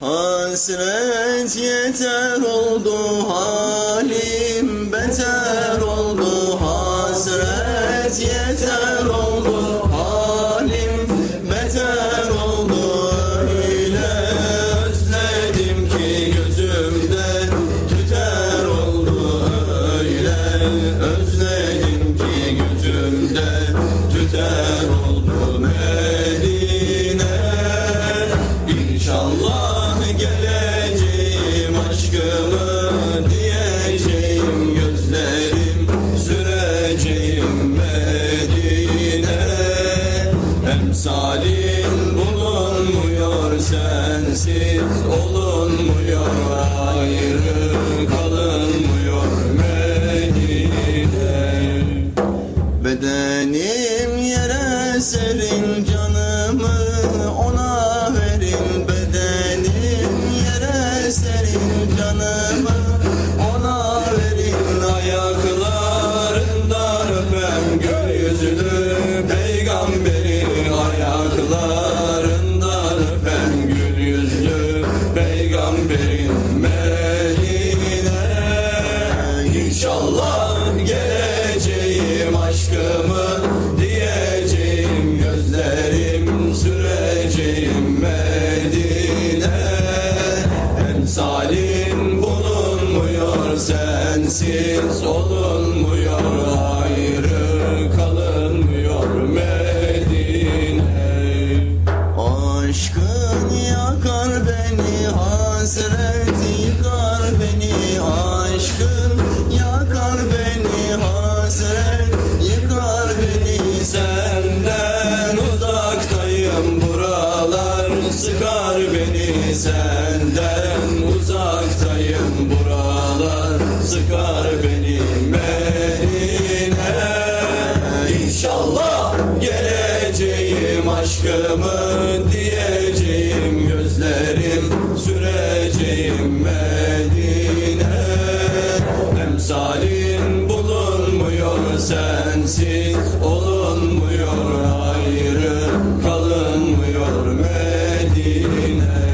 Hasret yeter oldu halim beter oldu. Hasret yeter oldu Emsalin bulunmuyor sensiz olunmuyor ayrı kalınmıyor Medine Bedenim yere serin canımı ona verin. Bedenim yere serin canımı Emsalin bulunmuyor sensiz olunmuyor ayrı kalınmıyor Medine. Aşkın yakar beni hasret yıkar beni. Aşkın yakar beni hasret yıkar beni. Senden uzaktayım buralar sıkar beni. Senden İnşallah geleceğim aşkımın diyeceğim gözlerim süreceğim Medine. Emsalin bulunmuyor sensiz olunmuyor hayrı kalınmıyor Medine.